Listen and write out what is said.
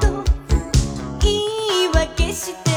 と。言い訳して